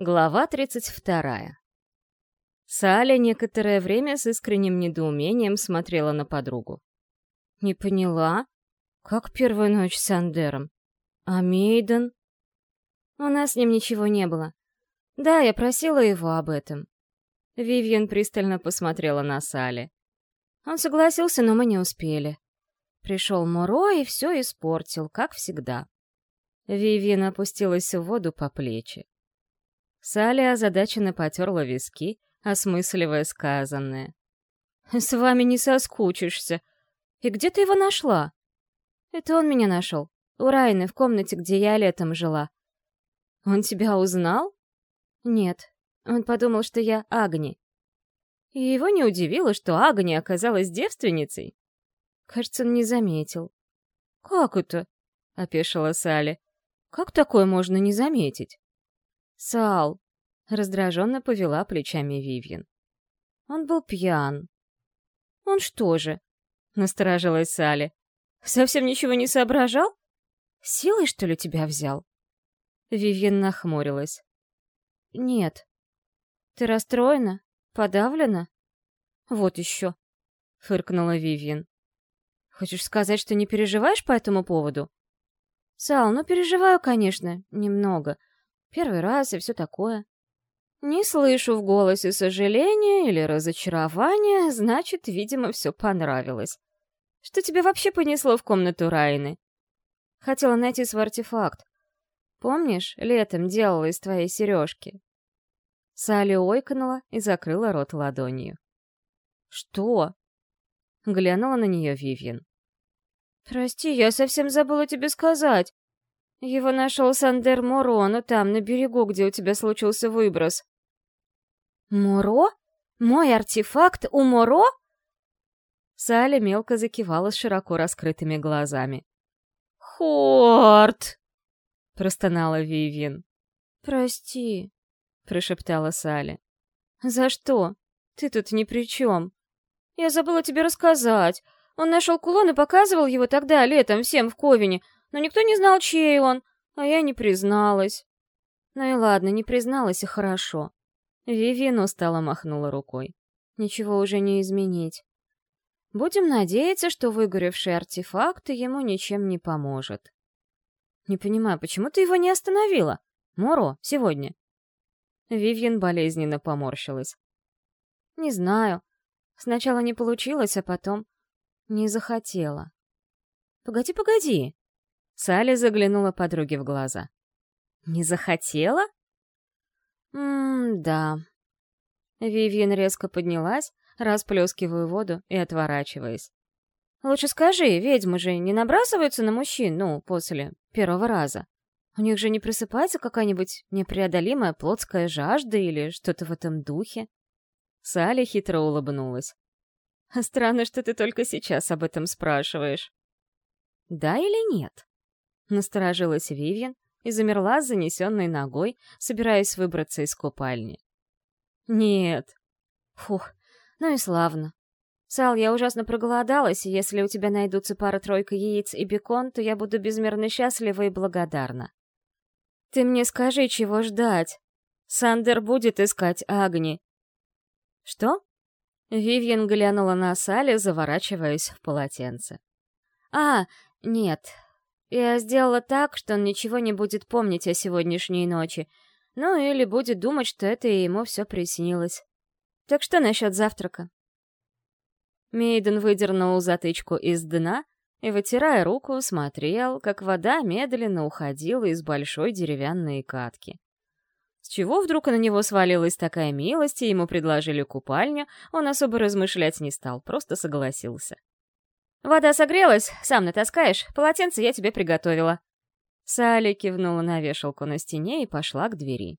Глава 32. Саля некоторое время с искренним недоумением смотрела на подругу. «Не поняла? Как первая ночь с Андером? А Мейден?» «У нас с ним ничего не было. Да, я просила его об этом». Вивьен пристально посмотрела на Сале. Он согласился, но мы не успели. Пришел Моро и все испортил, как всегда. Вивьен опустилась в воду по плечи. Салли озадаченно потерла виски, осмысливая сказанное. «С вами не соскучишься. И где ты его нашла?» «Это он меня нашел. У Райны, в комнате, где я летом жила». «Он тебя узнал?» «Нет. Он подумал, что я Агни». И его не удивило, что Агни оказалась девственницей. Кажется, он не заметил. «Как это?» — опешила Салли. «Как такое можно не заметить?» «Сал!» — раздраженно повела плечами Вивьен. «Он был пьян». «Он что же?» — насторожилась Салли. «Совсем ничего не соображал? Силой, что ли, тебя взял?» Вивьен нахмурилась. «Нет. Ты расстроена? Подавлена?» «Вот еще», — фыркнула Вивьен. «Хочешь сказать, что не переживаешь по этому поводу?» «Сал, ну переживаю, конечно, немного. Первый раз и все такое. Не слышу в голосе сожаления или разочарования, значит, видимо, все понравилось. Что тебе вообще понесло в комнату Райны? Хотела найти свой артефакт. Помнишь, летом делала из твоей сережки? Салли ойкнула и закрыла рот ладонью. «Что?» — глянула на нее Вивьен. «Прости, я совсем забыла тебе сказать. Его нашел Сандер Моро, но там, на берегу, где у тебя случился выброс. Моро? Мой артефакт у Моро? Саля мелко закивала с широко раскрытыми глазами. «Хорт!» — простонала Вивьен. «Прости», — прошептала Салли. «За что? Ты тут ни при чем. Я забыла тебе рассказать. Он нашел кулон и показывал его тогда, летом, всем в Ковине, но никто не знал, чей он, а я не призналась. Ну и ладно, не призналась, и хорошо. Вивиан устало махнула рукой. Ничего уже не изменить. Будем надеяться, что выгоревший артефакт ему ничем не поможет. Не понимаю, почему ты его не остановила? Моро, сегодня. Вивьен болезненно поморщилась. Не знаю. Сначала не получилось, а потом не захотела. Погоди, погоди. Салли заглянула подруге в глаза. «Не захотела?» «М-да». Вивьен резко поднялась, расплескивая воду и отворачиваясь. «Лучше скажи, ведьмы же не набрасываются на мужчин, ну, после первого раза? У них же не просыпается какая-нибудь непреодолимая плотская жажда или что-то в этом духе?» Салли хитро улыбнулась. «Странно, что ты только сейчас об этом спрашиваешь». «Да или нет?» Насторожилась Вивьен и замерла с занесенной ногой, собираясь выбраться из купальни. «Нет». «Фух, ну и славно. Сал, я ужасно проголодалась, и если у тебя найдутся пара-тройка яиц и бекон, то я буду безмерно счастлива и благодарна. Ты мне скажи, чего ждать. Сандер будет искать Агни». «Что?» Вивьен глянула на Салли, заворачиваясь в полотенце. «А, нет, я сделала так, что он ничего не будет помнить о сегодняшней ночи. Ну, или будет думать, что это ему все приснилось. Так что насчет завтрака? Мейден выдернул затычку из дна и, вытирая руку, смотрел, как вода медленно уходила из большой деревянной катки. С чего вдруг на него свалилась такая милость, и ему предложили купальню, он особо размышлять не стал, просто согласился. «Вода согрелась, сам натаскаешь, полотенце я тебе приготовила». Салли кивнула на вешалку на стене и пошла к двери.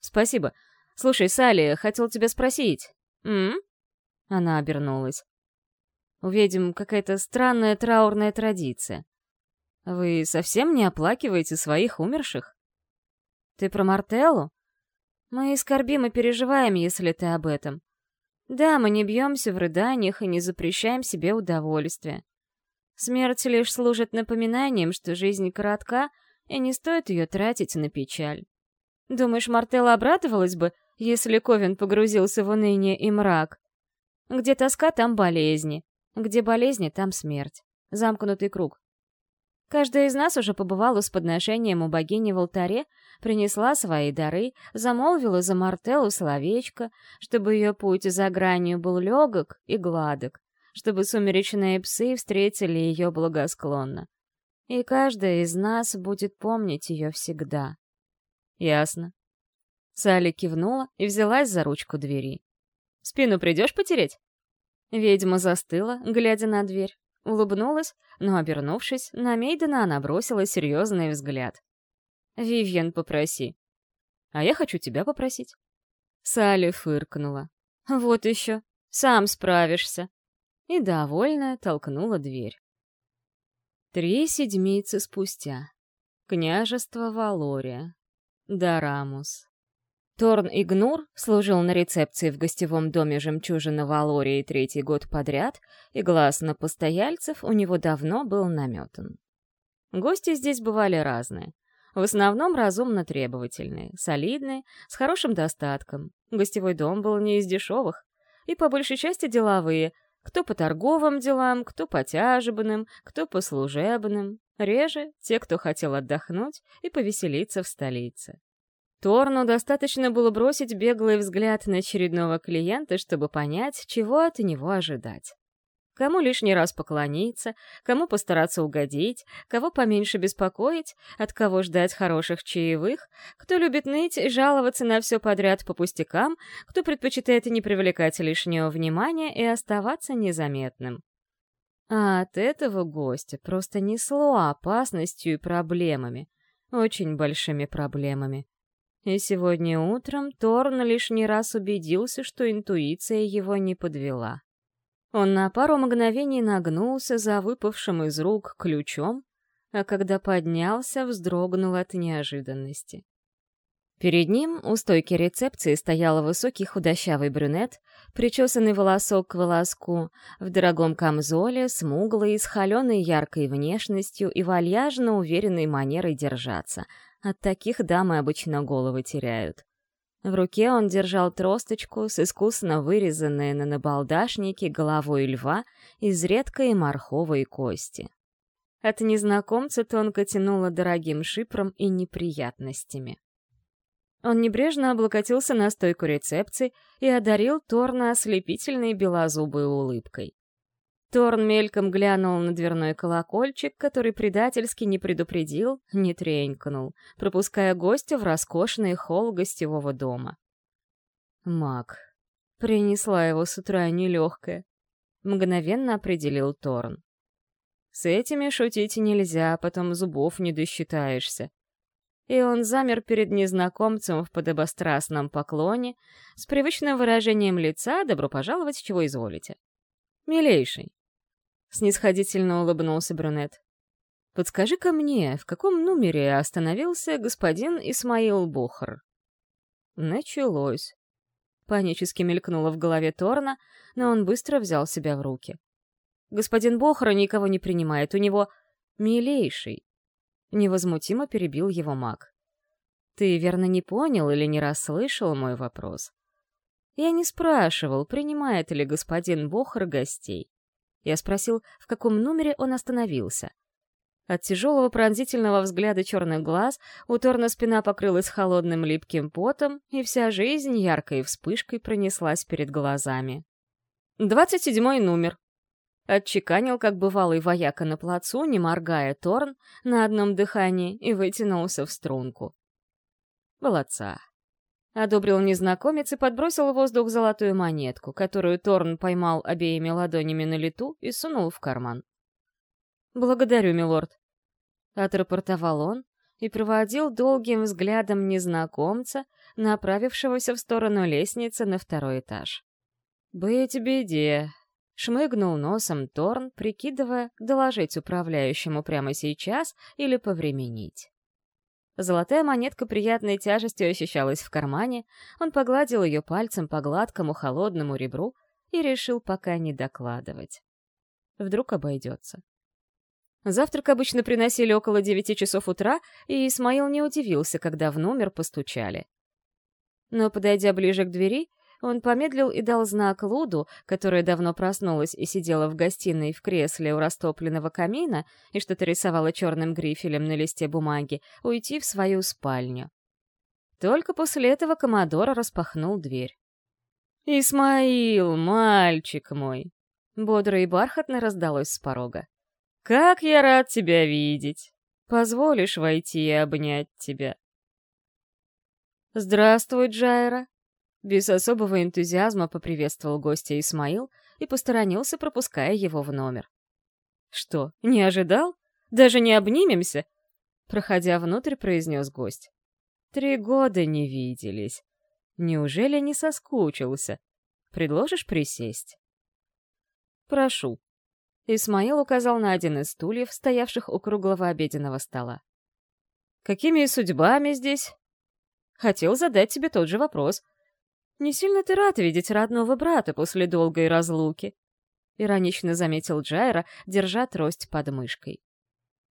«Спасибо. Слушай, Салли, хотел тебя спросить». «М?», Она обернулась. «У ведьм какая-то странная траурная традиция. Вы совсем не оплакиваете своих умерших?» «Ты про Мартеллу? Мы скорбим и переживаем, если ты об этом. Да, мы не бьемся в рыданиях и не запрещаем себе удовольствие. Смерть лишь служит напоминанием, что жизнь коротка, и не стоит ее тратить на печаль. Думаешь, Мартелла обрадовалась бы, если Ковен погрузился в уныние и мрак? Где тоска, там болезни. Где болезни, там смерть. Замкнутый круг. Каждая из нас уже побывала с подношением у богини в алтаре, принесла свои дары, замолвила за Мартеллу словечко, чтобы ее путь за гранью был легок и гладок, чтобы сумеречные псы встретили ее благосклонно. И каждая из нас будет помнить ее всегда. Ясно. Салли кивнула и взялась за ручку двери. «Спину придешь потереть?» Ведьма застыла, глядя на дверь. Улыбнулась, но, обернувшись, на Мейдена она бросила серьезный взгляд. «Вивьен, попроси». «А я хочу тебя попросить». Салли фыркнула. «Вот еще. Сам справишься». И, довольная, толкнула дверь. Три седмицы спустя. Княжество Валория. Дарамус. Торн Игнур служил на рецепции в гостевом доме «Жемчужина Валории» третий год подряд, и глаз на постояльцев у него давно был наметан. Гости здесь бывали разные. В основном разумно требовательные, солидные, с хорошим достатком. Гостевой дом был не из дешевых. И по большей части деловые, кто по торговым делам, кто по тяжебным, кто по служебным. Реже те, кто хотел отдохнуть и повеселиться в столице. Торну достаточно было бросить беглый взгляд на очередного клиента, чтобы понять, чего от него ожидать. Кому лишний раз поклониться, кому постараться угодить, кого поменьше беспокоить, от кого ждать хороших чаевых, кто любит ныть и жаловаться на все подряд по пустякам, кто предпочитает не привлекать лишнего внимания и оставаться незаметным. А от этого гостя просто несло опасностью и проблемами, очень большими проблемами. И сегодня утром Торн лишний раз убедился, что интуиция его не подвела. Он на пару мгновений нагнулся за выпавшим из рук ключом, а когда поднялся, вздрогнул от неожиданности. Перед ним у стойки рецепции стоял высокий худощавый брюнет, причесанный волосок к волоску, в дорогом камзоле, смуглый, с холеной яркой внешностью и вальяжно уверенной манерой держаться — от таких дамы обычно головы теряют. В руке он держал тросточку с искусно вырезанной на набалдашнике головой льва из редкой морховой кости. От незнакомца тонко тянуло дорогим шипром и неприятностями. Он небрежно облокотился на стойку рецепции и одарил Торна ослепительной белозубой улыбкой. Торн мельком глянул на дверной колокольчик, который предательски не предупредил, не тренькнул, пропуская гостя в роскошный холл гостевого дома. Маг. Принесла его с утра нелегкая. Мгновенно определил Торн. С этими шутить нельзя, потом зубов не досчитаешься. И он замер перед незнакомцем в подобострастном поклоне, с привычным выражением лица «добро пожаловать, чего изволите». «Милейший, снисходительно улыбнулся брюнет. «Подскажи-ка мне, в каком номере остановился господин Исмаил Бухар?» Началось. Панически мелькнуло в голове Торна, но он быстро взял себя в руки. «Господин Бохара никого не принимает, у него милейший». Невозмутимо перебил его маг. «Ты верно не понял или не расслышал мой вопрос?» Я не спрашивал, принимает ли господин Бохар гостей. Я спросил, в каком номере он остановился. От тяжелого пронзительного взгляда черных глаз у Торна спина покрылась холодным липким потом, и вся жизнь яркой вспышкой пронеслась перед глазами. «Двадцать седьмой номер», — отчеканил, как бывалый вояка на плацу, не моргая Торн, на одном дыхании и вытянулся в струнку. «Молодца. Одобрил незнакомец и подбросил в воздух золотую монетку, которую Торн поймал обеими ладонями на лету и сунул в карман. «Благодарю, милорд», — отрапортовал он и проводил долгим взглядом незнакомца, направившегося в сторону лестницы на второй этаж. «Быть беде», — шмыгнул носом Торн, прикидывая, доложить управляющему прямо сейчас или повременить. Золотая монетка приятной тяжестью ощущалась в кармане, он погладил ее пальцем по гладкому холодному ребру и решил пока не докладывать. Вдруг обойдется. Завтрак обычно приносили около девяти часов утра, и Исмаил не удивился, когда в номер постучали. Но, подойдя ближе к двери, он помедлил и дал знак Луду, которая давно проснулась и сидела в гостиной в кресле у растопленного камина и что-то рисовала черным грифелем на листе бумаги, уйти в свою спальню. Только после этого Комодор распахнул дверь. «Исмаил, мальчик мой!» Бодро и бархатно раздалось с порога. «Как я рад тебя видеть! Позволишь войти и обнять тебя?» «Здравствуй, Джайра!» Без особого энтузиазма поприветствовал гостя Исмаил и посторонился, пропуская его в номер. «Что, не ожидал? Даже не обнимемся?» Проходя внутрь, произнес гость. «Три года не виделись. Неужели не соскучился? Предложишь присесть?» «Прошу». Исмаил указал на один из стульев, стоявших у круглого обеденного стола. «Какими судьбами здесь?» «Хотел задать тебе тот же вопрос. Не сильно ты рад видеть родного брата после долгой разлуки?» Иронично заметил Джайра, держа трость под мышкой.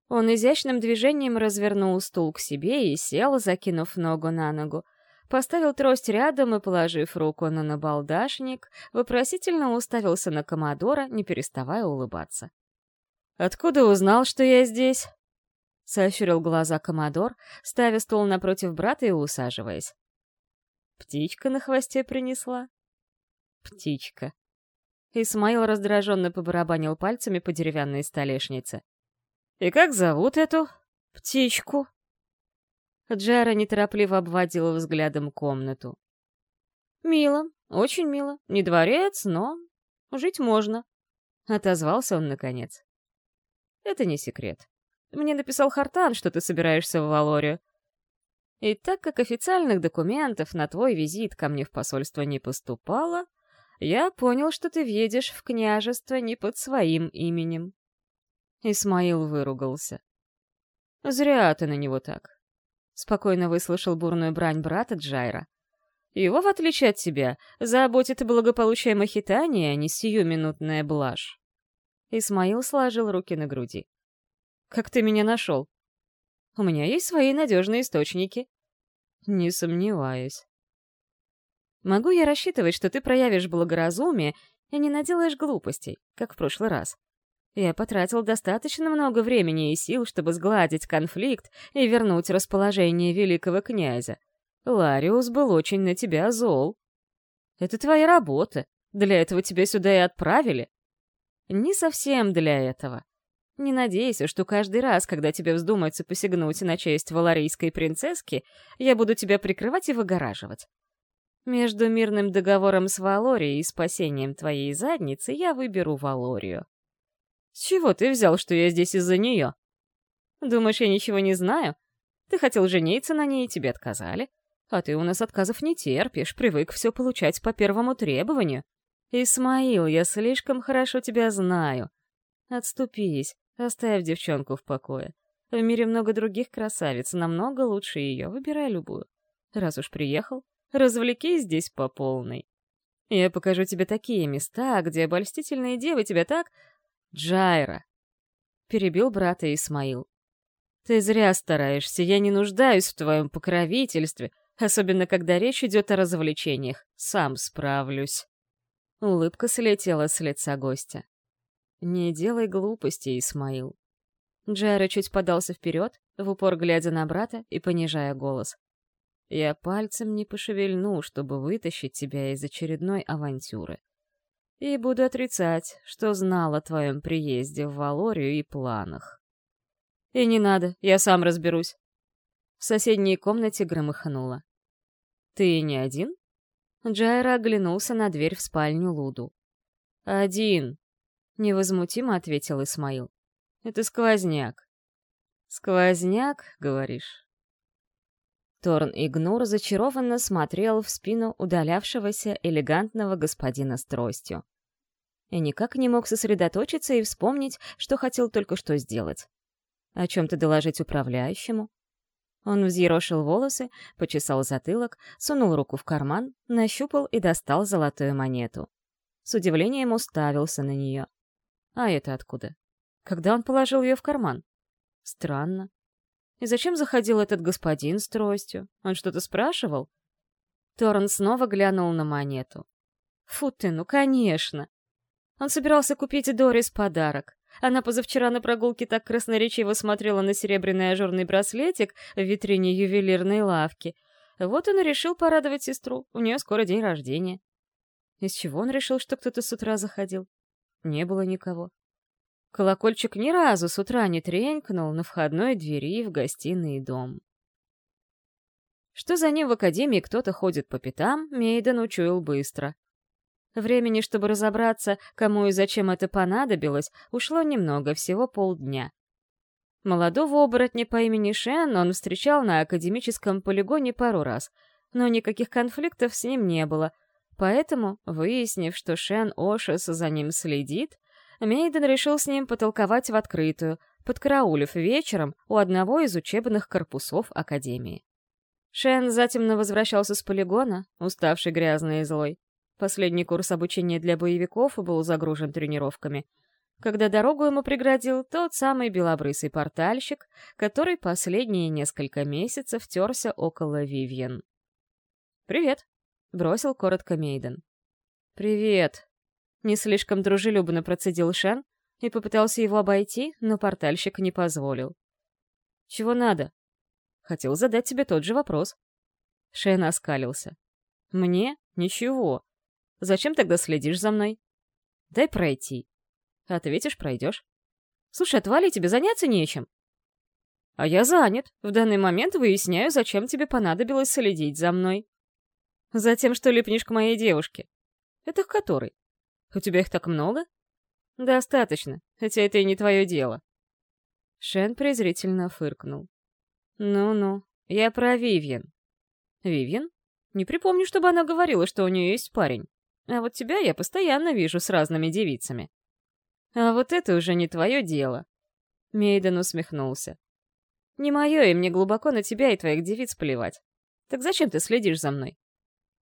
Он изящным движением развернул стул к себе и сел, закинув ногу на ногу, поставил трость рядом и, положив руку на набалдашник, вопросительно уставился на Комодора, не переставая улыбаться. «Откуда узнал, что я здесь?» — сощурил глаза Комодор, ставя стул напротив брата и усаживаясь. «Птичка на хвосте принесла?» «Птичка». Исмаил раздраженно побарабанил пальцами по деревянной столешнице. «И как зовут эту птичку?» Джара неторопливо обводила взглядом комнату. «Мило, очень мило. Не дворец, но жить можно», — отозвался он наконец. «Это не секрет. Мне написал Хартан, что ты собираешься в Валорию. И так как официальных документов на твой визит ко мне в посольство не поступало, я понял, что ты въедешь в княжество не под своим именем». Исмаил выругался. «Зря ты на него так. Спокойно выслушал бурную брань брата Джайра. Его, в отличие от тебя, заботит благополучие Махитания, а не сиюминутная блажь. Исмаил сложил руки на груди. «Как ты меня нашел?» «У меня есть свои надежные источники». «Не сомневаюсь». «Могу я рассчитывать, что ты проявишь благоразумие и не наделаешь глупостей, как в прошлый раз?» Я потратил достаточно много времени и сил, чтобы сгладить конфликт и вернуть расположение великого князя. Лариус был очень на тебя зол. Это твоя работа. Для этого тебя сюда и отправили. Не совсем для этого. Не надейся, что каждый раз, когда тебе вздумается посягнуть на честь валарийской принцесски, я буду тебя прикрывать и выгораживать. Между мирным договором с Валорией и спасением твоей задницы я выберу Валорию. С чего ты взял, что я здесь из-за нее? Думаешь, я ничего не знаю? Ты хотел жениться на ней, и тебе отказали. А ты у нас отказов не терпишь, привык все получать по первому требованию. Исмаил, я слишком хорошо тебя знаю. Отступись, оставь девчонку в покое. В мире много других красавиц, намного лучше ее, выбирай любую. Раз уж приехал, развлекись здесь по полной. Я покажу тебе такие места, где обольстительные девы тебя так Джайра!» — перебил брата Исмаил. «Ты зря стараешься, я не нуждаюсь в твоем покровительстве, особенно когда речь идет о развлечениях. Сам справлюсь». Улыбка слетела с лица гостя. «Не делай глупостей, Исмаил». Джайра чуть подался вперед, в упор глядя на брата и понижая голос. «Я пальцем не пошевельну, чтобы вытащить тебя из очередной авантюры и буду отрицать, что знал о твоем приезде в Валорию и планах. И не надо, я сам разберусь. В соседней комнате громыхнуло. Ты не один? Джайра оглянулся на дверь в спальню Луду. «Один», — невозмутимо ответил Исмаил. «Это сквозняк». «Сквозняк, говоришь?» Торн Игнур зачарованно смотрел в спину удалявшегося элегантного господина с тростью. И никак не мог сосредоточиться и вспомнить, что хотел только что сделать. О чем-то доложить управляющему. Он взъерошил волосы, почесал затылок, сунул руку в карман, нащупал и достал золотую монету. С удивлением уставился на нее. А это откуда? Когда он положил ее в карман? Странно. И зачем заходил этот господин с тростью? Он что-то спрашивал? Торрен снова глянул на монету. Фу ты, ну конечно. Он собирался купить Дорис подарок. Она позавчера на прогулке так красноречиво смотрела на серебряный ажурный браслетик в витрине ювелирной лавки. Вот он и решил порадовать сестру. У нее скоро день рождения. Из чего он решил, что кто-то с утра заходил? Не было никого. Колокольчик ни разу с утра не тренькнул на входной двери в гостиный дом. Что за ним в академии кто-то ходит по пятам, Мейден учуял быстро. Времени, чтобы разобраться, кому и зачем это понадобилось, ушло немного, всего полдня. Молодого оборотня по имени Шен он встречал на академическом полигоне пару раз, но никаких конфликтов с ним не было, поэтому, выяснив, что Шен Ошес за ним следит, Мейден решил с ним потолковать в открытую, подкараулив вечером у одного из учебных корпусов Академии. Шен затемно возвращался с полигона, уставший грязный и злой. Последний курс обучения для боевиков был загружен тренировками. Когда дорогу ему преградил тот самый белобрысый портальщик, который последние несколько месяцев терся около Вивьен. «Привет», — бросил коротко Мейден. «Привет», — не слишком дружелюбно процедил Шен и попытался его обойти, но портальщик не позволил. «Чего надо?» «Хотел задать тебе тот же вопрос». Шен оскалился. «Мне? Ничего. Зачем тогда следишь за мной? Дай пройти. Ответишь, пройдешь. Слушай, отвали, тебе заняться нечем. А я занят. В данный момент выясняю, зачем тебе понадобилось следить за мной. Затем, что липнешь к моей девушке. Это к которой? У тебя их так много? Достаточно, хотя это и не твое дело. Шен презрительно фыркнул. Ну-ну, я про Вивьен. Вивьен? Не припомню, чтобы она говорила, что у нее есть парень. А вот тебя я постоянно вижу с разными девицами. А вот это уже не твое дело. Мейден усмехнулся. Не мое, и мне глубоко на тебя и твоих девиц плевать. Так зачем ты следишь за мной?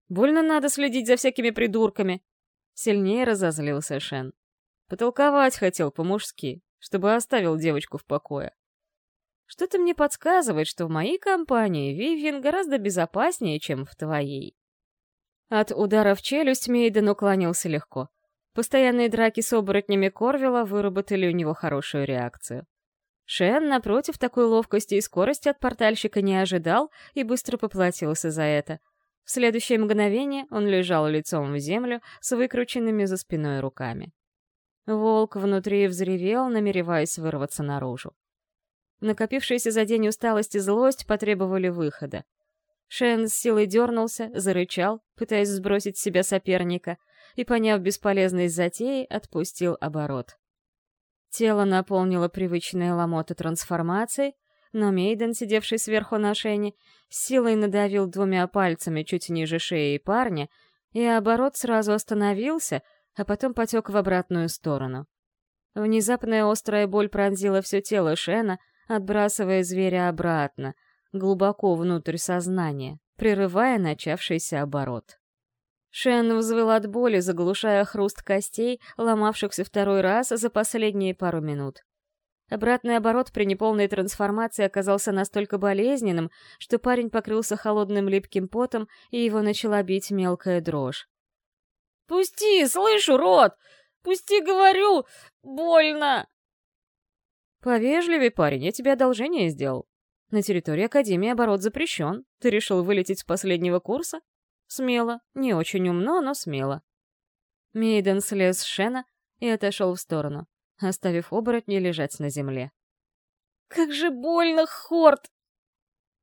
Больно надо следить за всякими придурками. Сильнее разозлился Шен. Потолковать хотел по-мужски, чтобы оставил девочку в покое. Что-то мне подсказывает, что в моей компании Вивьен гораздо безопаснее, чем в твоей. От удара в челюсть Мейден уклонился легко. Постоянные драки с оборотнями Корвела выработали у него хорошую реакцию. Шен, напротив, такой ловкости и скорости от портальщика не ожидал и быстро поплатился за это. В следующее мгновение он лежал лицом в землю с выкрученными за спиной руками. Волк внутри взревел, намереваясь вырваться наружу. Накопившаяся за день усталость и злость потребовали выхода. Шен с силой дернулся, зарычал, пытаясь сбросить с себя соперника, и, поняв бесполезность затеи, отпустил оборот. Тело наполнило привычная ломота трансформации, но Мейден, сидевший сверху на Шене, силой надавил двумя пальцами чуть ниже шеи парня, и оборот сразу остановился, а потом потек в обратную сторону. Внезапная острая боль пронзила все тело Шена, отбрасывая зверя обратно — глубоко внутрь сознания, прерывая начавшийся оборот. Шен взвыл от боли, заглушая хруст костей, ломавшихся второй раз за последние пару минут. Обратный оборот при неполной трансформации оказался настолько болезненным, что парень покрылся холодным липким потом, и его начала бить мелкая дрожь. «Пусти, слышу, рот! Пусти, говорю! Больно!» «Повежливей, парень, я тебе одолжение сделал. На территории Академии оборот запрещен. Ты решил вылететь с последнего курса? Смело. Не очень умно, но смело. Мейден слез с Шена и отошел в сторону, оставив оборотня лежать на земле. «Как же больно, Хорт!»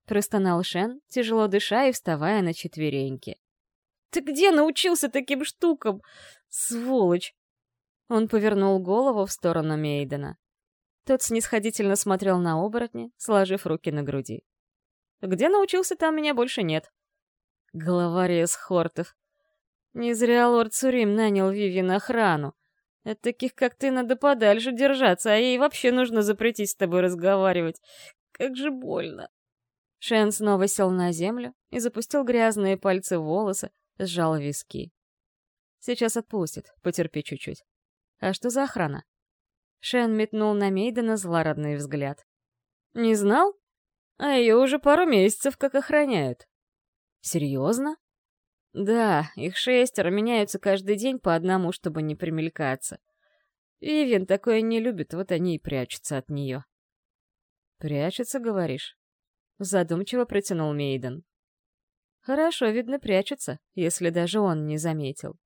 Простонал Шен, тяжело дыша и вставая на четвереньки. «Ты где научился таким штукам? Сволочь!» Он повернул голову в сторону Мейдена. Тот снисходительно смотрел на оборотня, сложив руки на груди. «Где научился, там меня больше нет». Главарь Хортов. Не зря лорд Сурим нанял Виви на охрану. От таких, как ты, надо подальше держаться, а ей вообще нужно запретить с тобой разговаривать. Как же больно. Шен снова сел на землю и запустил грязные пальцы в волосы, сжал виски. Сейчас отпустит, потерпи чуть-чуть. А что за охрана? Шен метнул на Мейдена злорадный взгляд. «Не знал? А ее уже пару месяцев как охраняют». «Серьезно?» «Да, их шестеро меняются каждый день по одному, чтобы не примелькаться. Вивен такое не любит, вот они и прячутся от нее». «Прячутся, говоришь?» Задумчиво протянул Мейден. «Хорошо, видно, прячутся, если даже он не заметил.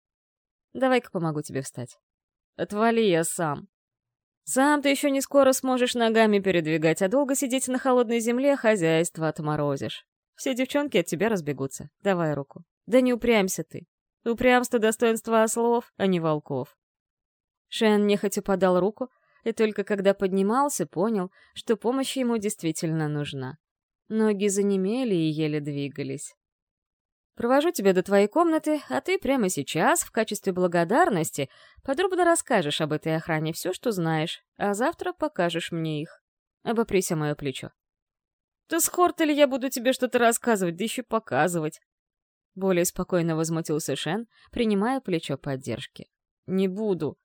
Давай-ка помогу тебе встать». «Отвали я сам», сам ты еще не скоро сможешь ногами передвигать, а долго сидеть на холодной земле хозяйство отморозишь. Все девчонки от тебя разбегутся. Давай руку. Да не упрямься ты. Упрямство — достоинство ослов, а не волков. Шен нехотя подал руку, и только когда поднимался, понял, что помощь ему действительно нужна. Ноги занемели и еле двигались. Провожу тебя до твоей комнаты, а ты прямо сейчас, в качестве благодарности, подробно расскажешь об этой охране все, что знаешь, а завтра покажешь мне их. Обопрись о мое плечо. Да с Хортель я буду тебе что-то рассказывать, да еще показывать. Более спокойно возмутился Шен, принимая плечо поддержки. Не буду.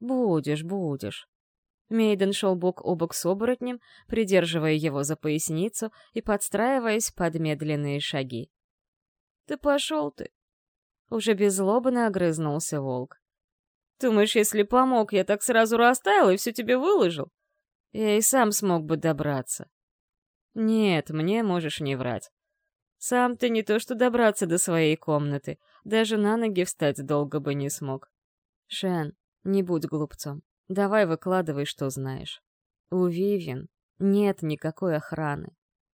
Будешь, будешь. Мейден шел бок о бок с оборотнем, придерживая его за поясницу и подстраиваясь под медленные шаги. «Да пошел ты!» Уже беззлобно огрызнулся волк. «Думаешь, если помог, я так сразу растаял и все тебе выложил? Я и сам смог бы добраться». «Нет, мне можешь не врать. Сам ты не то что добраться до своей комнаты, даже на ноги встать долго бы не смог. Шен, не будь глупцом. Давай выкладывай, что знаешь. У Вивин нет никакой охраны.